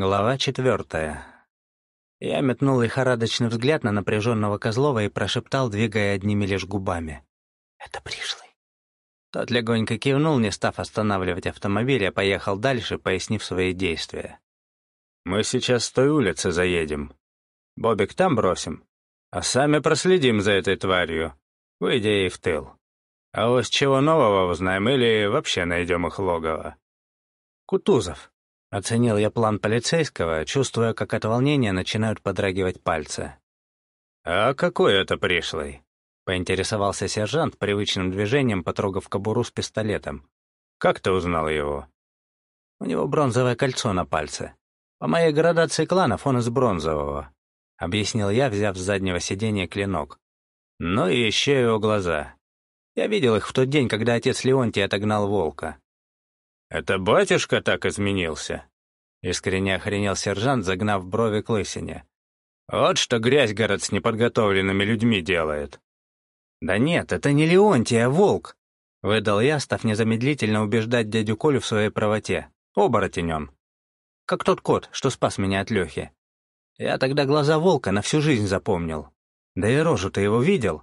Глава четвертая. Я метнул лихорадочный взгляд на напряженного Козлова и прошептал, двигая одними лишь губами. «Это пришлый». Тот легонько кивнул, не став останавливать автомобиль, а поехал дальше, пояснив свои действия. «Мы сейчас с той улицы заедем. Бобик там бросим, а сами проследим за этой тварью, выйдя ей в тыл. А вот с чего нового узнаем или вообще найдем их логово?» «Кутузов», Оценил я план полицейского, чувствуя, как от волнения начинают подрагивать пальцы. «А какой это пришлый?» — поинтересовался сержант привычным движением, потрогав кобуру с пистолетом. «Как ты узнал его?» «У него бронзовое кольцо на пальце. По моей градации кланов он из бронзового», — объяснил я, взяв с заднего сиденья клинок. «Ну и еще его глаза. Я видел их в тот день, когда отец Леонтий отогнал волка. «Это батюшка так изменился?» Искренне охренел сержант, загнав брови к лысине. «Вот что грязь город с неподготовленными людьми делает». «Да нет, это не Леонтий, а волк», — выдал я, став незамедлительно убеждать дядю Колю в своей правоте. «Оборотень он. Как тот кот, что спас меня от Лехи. Я тогда глаза волка на всю жизнь запомнил. Да и рожу ты его видел?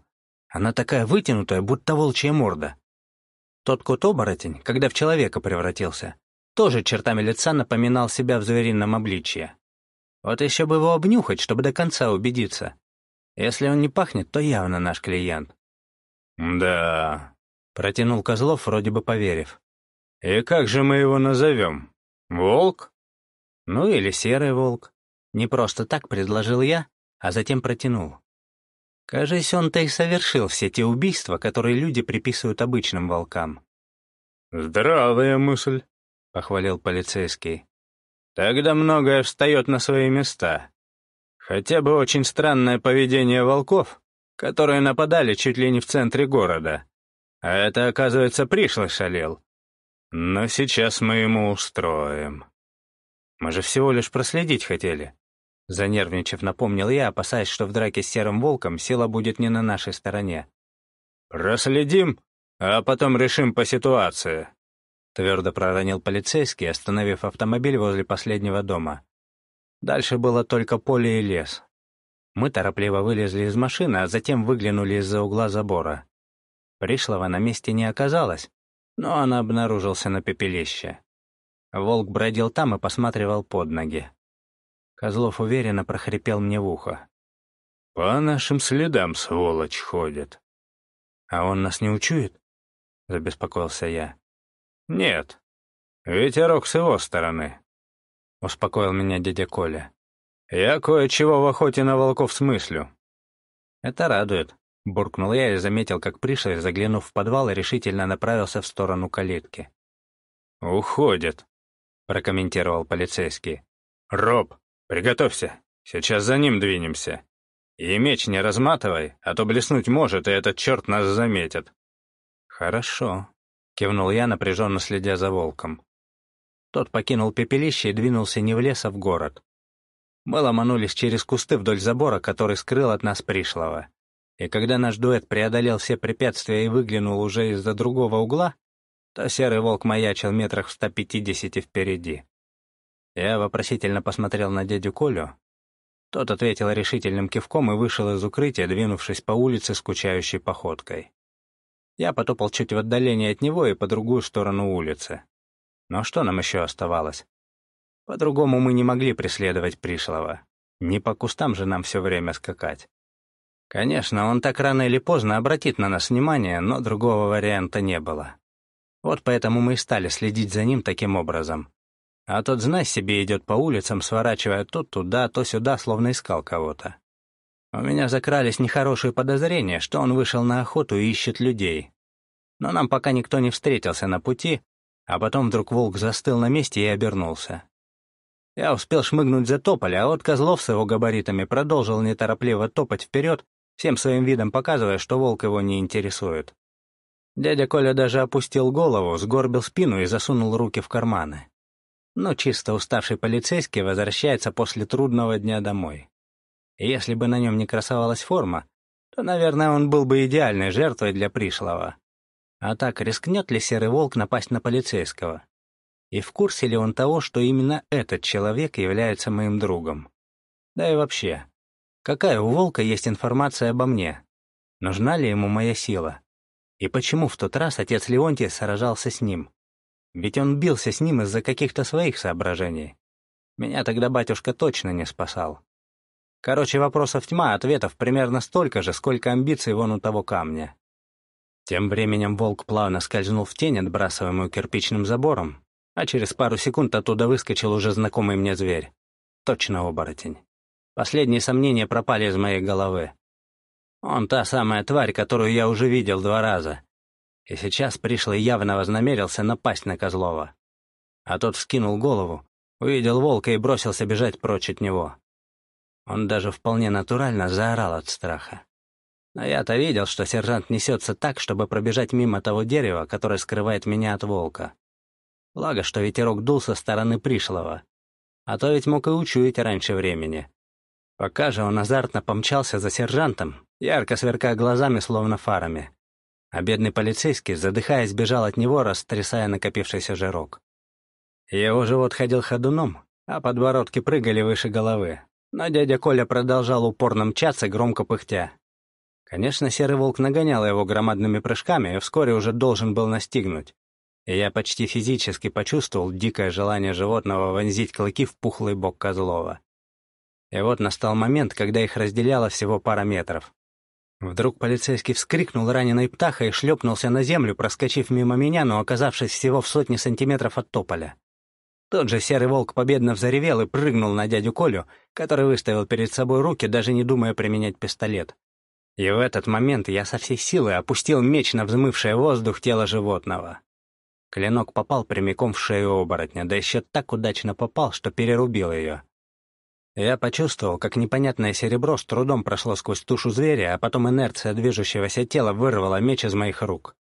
Она такая вытянутая, будто волчья морда. Тот кот-оборотень, когда в человека превратился, тоже чертами лица напоминал себя в зверином обличье. Вот еще бы его обнюхать, чтобы до конца убедиться. Если он не пахнет, то явно наш клиент. «Да...» — протянул Козлов, вроде бы поверив. «И как же мы его назовем? Волк?» «Ну или серый волк. Не просто так предложил я, а затем протянул. Кажись, он-то и совершил все те убийства, которые люди приписывают обычным волкам. «Здравая мысль», — похвалил полицейский. «Тогда многое встает на свои места. Хотя бы очень странное поведение волков, которые нападали чуть ли не в центре города. А это, оказывается, пришлый шалел. Но сейчас мы ему устроим». «Мы же всего лишь проследить хотели», Занервничав, напомнил я, опасаясь, что в драке с Серым Волком сила будет не на нашей стороне. «Проследим, а потом решим по ситуации», — твердо проронил полицейский, остановив автомобиль возле последнего дома. Дальше было только поле и лес. Мы торопливо вылезли из машины, а затем выглянули из-за угла забора. Пришлого на месте не оказалось, но он обнаружился на пепелище. Волк бродил там и посматривал под ноги. Козлов уверенно прохрипел мне в ухо. «По нашим следам, сволочь, ходит». «А он нас не учует?» — забеспокоился я. «Нет. Ветерок с его стороны», — успокоил меня дядя Коля. «Я кое-чего в охоте на волков смыслю». «Это радует», — буркнул я и заметил, как пришлый, заглянув в подвал, решительно направился в сторону калитки. «Уходит», — прокомментировал полицейский. «Роб, «Приготовься, сейчас за ним двинемся. И меч не разматывай, а то блеснуть может, и этот черт нас заметит». «Хорошо», — кивнул я, напряженно следя за волком. Тот покинул пепелище и двинулся не в лес, а в город. Мы ломанулись через кусты вдоль забора, который скрыл от нас пришлого. И когда наш дуэт преодолел все препятствия и выглянул уже из-за другого угла, то серый волк маячил метрах в 150 впереди. Я вопросительно посмотрел на дядю Колю. Тот ответил решительным кивком и вышел из укрытия, двинувшись по улице скучающей походкой. Я потопал чуть в отдалении от него и по другую сторону улицы. Но что нам еще оставалось? По-другому мы не могли преследовать пришлого. Не по кустам же нам все время скакать. Конечно, он так рано или поздно обратит на нас внимание, но другого варианта не было. Вот поэтому мы и стали следить за ним таким образом. А тот, знай себе, идет по улицам, сворачивая то туда, то сюда, словно искал кого-то. У меня закрались нехорошие подозрения, что он вышел на охоту и ищет людей. Но нам пока никто не встретился на пути, а потом вдруг волк застыл на месте и обернулся. Я успел шмыгнуть за тополь, а вот Козлов с его габаритами продолжил неторопливо топать вперед, всем своим видом показывая, что волк его не интересует. Дядя Коля даже опустил голову, сгорбил спину и засунул руки в карманы но чисто уставший полицейский возвращается после трудного дня домой. И если бы на нем не красовалась форма, то, наверное, он был бы идеальной жертвой для пришлого. А так, рискнет ли серый волк напасть на полицейского? И в курсе ли он того, что именно этот человек является моим другом? Да и вообще, какая у Волка есть информация обо мне? Нужна ли ему моя сила? И почему в тот раз отец Леонтий сражался с ним? Ведь он бился с ним из-за каких-то своих соображений. Меня тогда батюшка точно не спасал. Короче, вопросов тьма, ответов примерно столько же, сколько амбиций вон у того камня. Тем временем волк плавно скользнул в тень, отбрасываемую кирпичным забором, а через пару секунд оттуда выскочил уже знакомый мне зверь. Точно оборотень. Последние сомнения пропали из моей головы. Он та самая тварь, которую я уже видел два раза. И сейчас пришлый явно вознамерился напасть на Козлова. А тот вскинул голову, увидел волка и бросился бежать прочь от него. Он даже вполне натурально заорал от страха. Но я-то видел, что сержант несется так, чтобы пробежать мимо того дерева, которое скрывает меня от волка. Благо, что ветерок дул со стороны пришлого. А то ведь мог и учуять раньше времени. Пока же он азартно помчался за сержантом, ярко сверкая глазами, словно фарами. А бедный полицейский, задыхаясь, бежал от него, растрясая накопившийся жирок. Его живот ходил ходуном, а подбородки прыгали выше головы. Но дядя Коля продолжал упорно мчаться, громко пыхтя. Конечно, серый волк нагонял его громадными прыжками и вскоре уже должен был настигнуть. И я почти физически почувствовал дикое желание животного вонзить клыки в пухлый бок Козлова. И вот настал момент, когда их разделяло всего пара метров. Вдруг полицейский вскрикнул раненой птахой и шлепнулся на землю, проскочив мимо меня, но оказавшись всего в сотни сантиметров от тополя. Тот же серый волк победно взоревел и прыгнул на дядю Колю, который выставил перед собой руки, даже не думая применять пистолет. И в этот момент я со всей силы опустил меч на взмывшее воздух тело животного. Клинок попал прямиком в шею оборотня, да еще так удачно попал, что перерубил ее. Я почувствовал, как непонятное серебро с трудом прошло сквозь тушу зверя, а потом инерция движущегося тела вырвала меч из моих рук.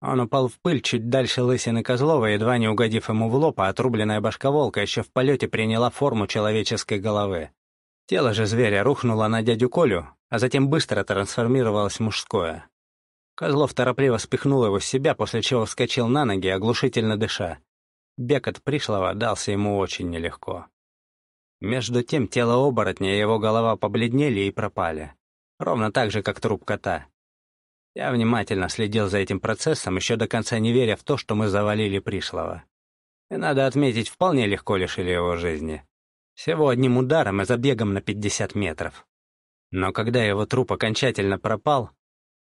Он упал в пыль чуть дальше лысины Козлова, едва не угодив ему в лоб, а отрубленная башка волка еще в полете приняла форму человеческой головы. Тело же зверя рухнуло на дядю Колю, а затем быстро трансформировалось в мужское. Козлов торопливо спихнул его с себя, после чего вскочил на ноги, оглушительно дыша. Бег от пришлого дался ему очень нелегко. Между тем тело оборотня и его голова побледнели и пропали. Ровно так же, как труп кота. Я внимательно следил за этим процессом, еще до конца не веря в то, что мы завалили пришлого. И надо отметить, вполне легко лишили его жизни. Всего одним ударом и забегом на 50 метров. Но когда его труп окончательно пропал,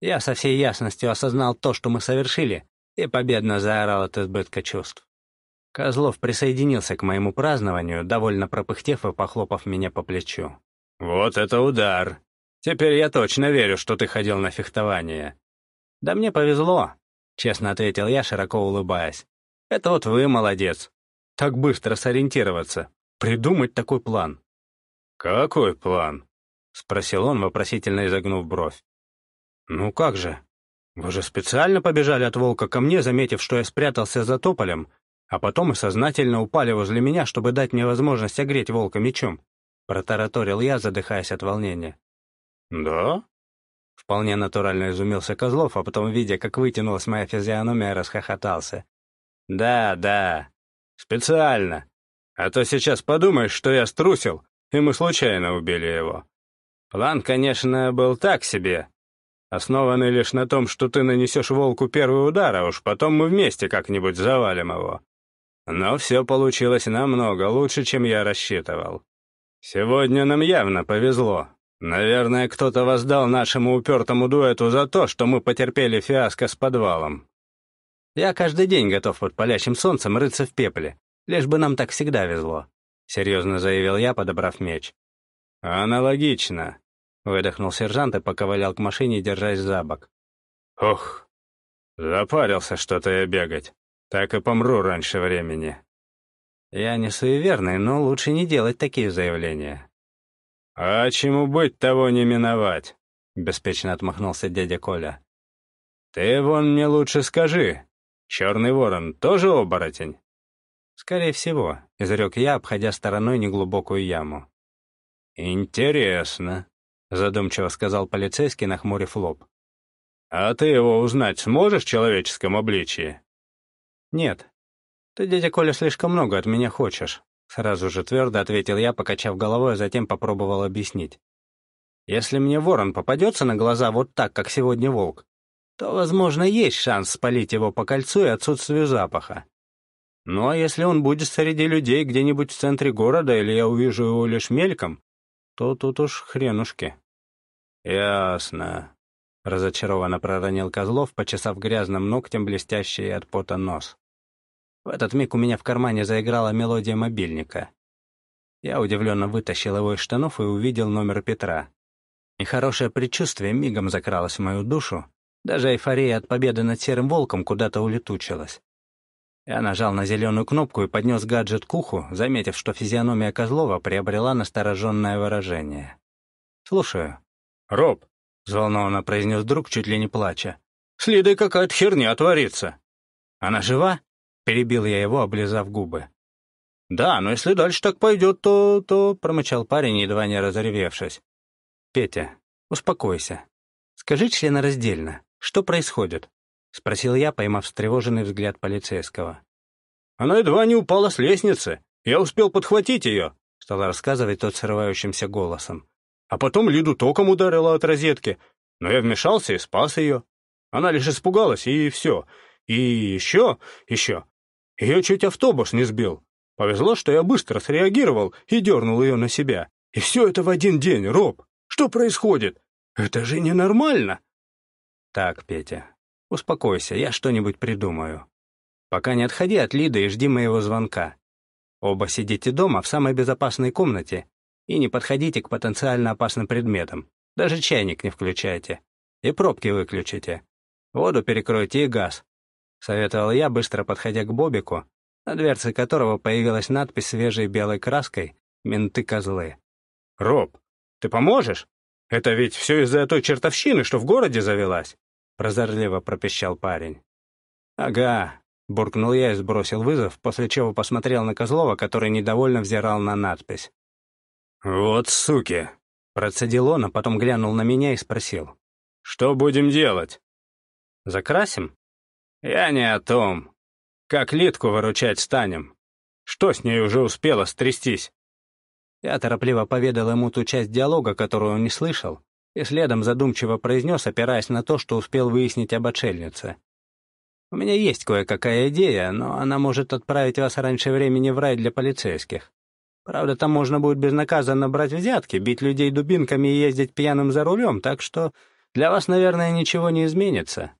я со всей ясностью осознал то, что мы совершили, и победно заорал от избытка чувств. Козлов присоединился к моему празднованию, довольно пропыхтев и похлопав меня по плечу. «Вот это удар! Теперь я точно верю, что ты ходил на фехтование». «Да мне повезло», — честно ответил я, широко улыбаясь. «Это вот вы молодец. Так быстро сориентироваться, придумать такой план». «Какой план?» — спросил он, вопросительно изогнув бровь. «Ну как же? Вы же специально побежали от волка ко мне, заметив, что я спрятался за тополем, а потом и сознательно упали возле меня, чтобы дать мне возможность огреть волка мечом», — протараторил я, задыхаясь от волнения. «Да?» Вполне натурально изумился Козлов, а потом, видя, как вытянулась моя физиономия, расхохотался. «Да, да, специально. А то сейчас подумаешь, что я струсил, и мы случайно убили его. План, конечно, был так себе, основанный лишь на том, что ты нанесешь волку первый удар, а уж потом мы вместе как-нибудь завалим его. Но все получилось намного лучше, чем я рассчитывал. Сегодня нам явно повезло. Наверное, кто-то воздал нашему упертому дуэту за то, что мы потерпели фиаско с подвалом. Я каждый день готов под палящим солнцем рыться в пепле, лишь бы нам так всегда везло», — серьезно заявил я, подобрав меч. «Аналогично», — выдохнул сержант и поковылял к машине, держась за бок. «Ох, запарился что-то я бегать. Так и помру раньше времени. Я не суеверный, но лучше не делать такие заявления. А чему быть, того не миновать, беспечно отмахнулся дядя Коля. Ты вон мне лучше скажи, черный ворон тоже оборотень? Скорее всего, изрек я, обходя стороной неглубокую яму. Интересно, задумчиво сказал полицейский, нахмурив лоб. А ты его узнать сможешь в человеческом обличии? «Нет». Ты, дядя Коля, слишком много от меня хочешь», — сразу же твердо ответил я, покачав головой, а затем попробовал объяснить. «Если мне ворон попадется на глаза вот так, как сегодня волк, то, возможно, есть шанс спалить его по кольцу и отсутствию запаха. Ну а если он будет среди людей где-нибудь в центре города, или я увижу его лишь мельком, то тут уж хренушки». «Ясно», — разочарованно проронил Козлов, почесав грязным ногтем блестящий от пота нос. В этот миг у меня в кармане заиграла мелодия мобильника. Я удивленно вытащил его из штанов и увидел номер Петра. Нехорошее предчувствие мигом закралось в мою душу, даже эйфория от победы над Серым Волком куда-то улетучилась. Я нажал на зеленую кнопку и поднес гаджет к уху, заметив, что физиономия Козлова приобрела настороженное выражение. «Слушаю». «Роб», — взволнованно произнес друг, чуть ли не плача, — «следы какая-то херня творится». «Она жива?» — перебил я его, облизав губы. «Да, но если дальше так пойдет, то...» — то... — промычал парень, едва не разревевшись. «Петя, успокойся. Скажи членораздельно, что происходит?» — спросил я, поймав встревоженный взгляд полицейского. «Она едва не упала с лестницы. Я успел подхватить ее», — стал рассказывать тот срывающимся голосом. А потом Лиду током ударила от розетки, но я вмешался и спас ее. Она лишь испугалась, и все. И еще, еще. Ее чуть автобус не сбил. Повезло, что я быстро среагировал и дернул ее на себя. И все это в один день, Роб. Что происходит? Это же ненормально. Так, Петя, успокойся, я что-нибудь придумаю. Пока не отходи от Лиды и жди моего звонка. Оба сидите дома в самой безопасной комнате и не подходите к потенциально опасным предметам. Даже чайник не включайте. И пробки выключите. Воду перекройте и газ. Советовал я, быстро подходя к Бобику, на дверце которого появилась надпись свежей белой краской «Менты-козлы». «Роб, ты поможешь? Это ведь все из-за той чертовщины, что в городе завелась?» Прозорливо пропищал парень. «Ага», — буркнул я и сбросил вызов, после чего посмотрел на Козлова, который недовольно взирал на надпись. «Вот суки!» — процедил он, а потом глянул на меня и спросил. «Что будем делать?» «Закрасим?» «Я не о том. Как Литку выручать станем? Что с ней уже успело стрястись?» Я торопливо поведал ему ту часть диалога, которую он не слышал, и следом задумчиво произнес, опираясь на то, что успел выяснить об отшельнице. «У меня есть кое-какая идея, но она может отправить вас раньше времени в рай для полицейских. Правда, там можно будет безнаказанно брать взятки, бить людей дубинками и ездить пьяным за рулем, так что для вас, наверное, ничего не изменится».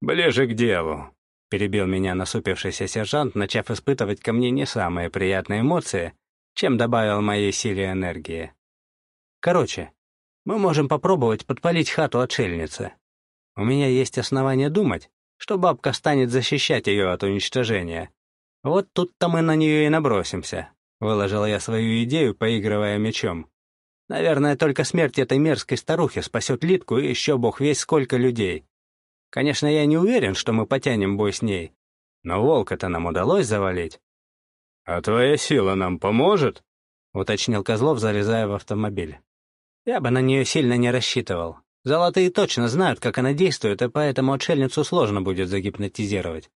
«Ближе к делу», — перебил меня насупившийся сержант, начав испытывать ко мне не самые приятные эмоции, чем добавил моей силе энергии. «Короче, мы можем попробовать подпалить хату отшельницы. У меня есть основания думать, что бабка станет защищать ее от уничтожения. Вот тут-то мы на нее и набросимся. Выложил я свою идею, поигрывая мечом. Наверное, только смерть этой мерзкой старухи спасет Литку и еще бог весь сколько людей. Конечно, я не уверен, что мы потянем бой с ней, но волка-то нам удалось завалить. «А твоя сила нам поможет?» — уточнил Козлов, залезая в автомобиль. Я бы на нее сильно не рассчитывал. Золотые точно знают, как она действует, и поэтому отшельницу сложно будет загипнотизировать.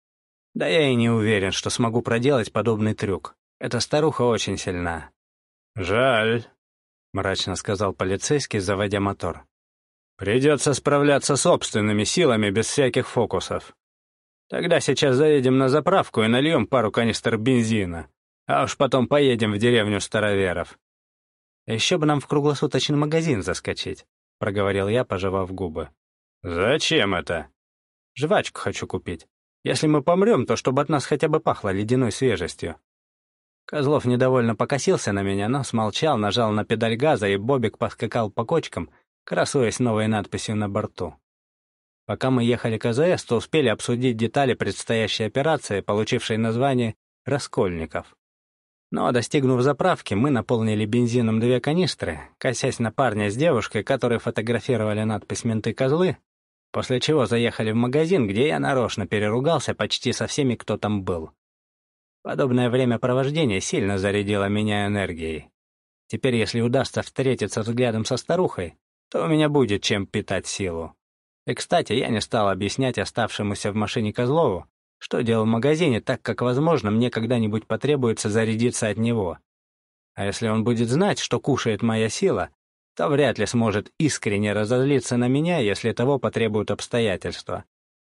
Да я и не уверен, что смогу проделать подобный трюк. Эта старуха очень сильна». «Жаль», — мрачно сказал полицейский, заводя мотор. «Придется справляться собственными силами без всяких фокусов. Тогда сейчас заедем на заправку и нальем пару канистр бензина, а уж потом поедем в деревню староверов». «Еще бы нам в круглосуточный магазин заскочить», — проговорил я, пожевав губы. «Зачем это?» «Жвачку хочу купить. Если мы помрем, то чтобы от нас хотя бы пахло ледяной свежестью». Козлов недовольно покосился на меня, но смолчал, нажал на педаль газа, и Бобик поскакал по кочкам, красуясь новой надписью на борту. Пока мы ехали к АЗС, то успели обсудить детали предстоящей операции, получившей название «Раскольников». Но, достигнув заправки, мы наполнили бензином две канистры, косясь на парня с девушкой, которые фотографировали надпись «Менты-козлы», после чего заехали в магазин, где я нарочно переругался почти со всеми, кто там был. Подобное времяпровождение сильно зарядило меня энергией. Теперь, если удастся встретиться взглядом со старухой, то у меня будет чем питать силу. И, кстати, я не стал объяснять оставшемуся в машине Козлову, что делал в магазине, так как, возможно, мне когда-нибудь потребуется зарядиться от него. А если он будет знать, что кушает моя сила, то вряд ли сможет искренне разозлиться на меня, если того потребуют обстоятельства.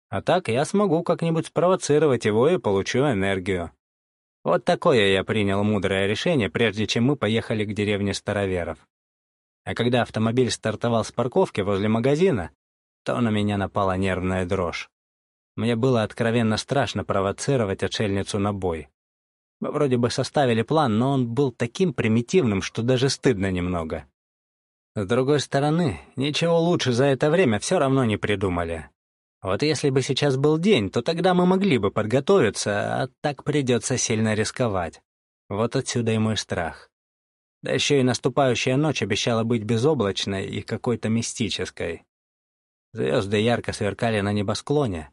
А так я смогу как-нибудь спровоцировать его и получу энергию. Вот такое я принял мудрое решение, прежде чем мы поехали к деревне Староверов. А когда автомобиль стартовал с парковки возле магазина, то на меня напала нервная дрожь. Мне было откровенно страшно провоцировать отшельницу на бой. Мы вроде бы составили план, но он был таким примитивным, что даже стыдно немного. С другой стороны, ничего лучше за это время все равно не придумали. Вот если бы сейчас был день, то тогда мы могли бы подготовиться, а так придется сильно рисковать. Вот отсюда и мой страх. Да еще и наступающая ночь обещала быть безоблачной и какой-то мистической. Звезды ярко сверкали на небосклоне,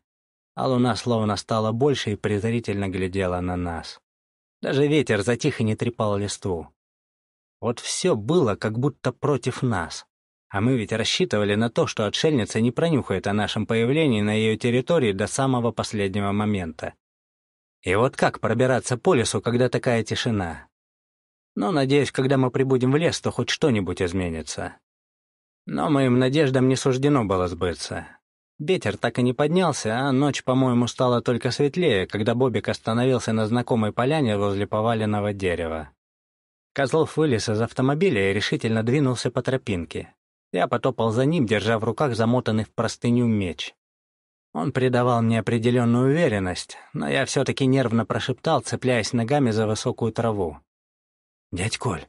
а луна словно стала больше и презрительно глядела на нас. Даже ветер затих и не трепал листву. Вот все было как будто против нас. А мы ведь рассчитывали на то, что отшельница не пронюхает о нашем появлении на ее территории до самого последнего момента. И вот как пробираться по лесу, когда такая тишина? Но, надеюсь, когда мы прибудем в лес, то хоть что-нибудь изменится. Но моим надеждам не суждено было сбыться. Ветер так и не поднялся, а ночь, по-моему, стала только светлее, когда Бобик остановился на знакомой поляне возле поваленного дерева. Козлов вылез из автомобиля и решительно двинулся по тропинке. Я потопал за ним, держа в руках замотанный в простыню меч. Он придавал мне определенную уверенность, но я все-таки нервно прошептал, цепляясь ногами за высокую траву. «Дядь Коль,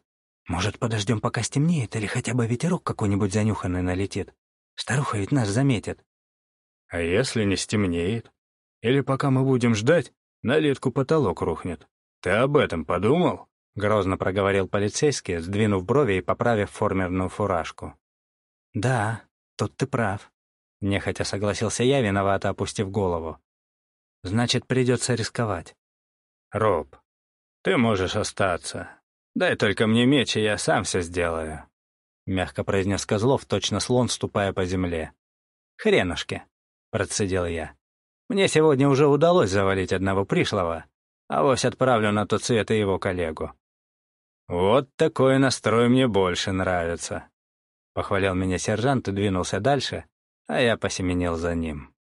может, подождем, пока стемнеет, или хотя бы ветерок какой-нибудь занюханный налетит? Старуха ведь нас заметит». «А если не стемнеет? Или пока мы будем ждать, на летку потолок рухнет? Ты об этом подумал?» — грозно проговорил полицейский, сдвинув брови и поправив формерную фуражку. «Да, тут ты прав», — нехотя согласился я, виновато опустив голову. «Значит, придется рисковать». «Роб, ты можешь остаться. Дай только мне меч, и я сам все сделаю», — мягко произнес Козлов, точно слон, ступая по земле. «Хренушки», — процедил я. «Мне сегодня уже удалось завалить одного пришлого, а вось отправлю на тот свет и его коллегу. «Вот такой настрой мне больше нравится», — похвалил меня сержант и двинулся дальше, а я посеменил за ним.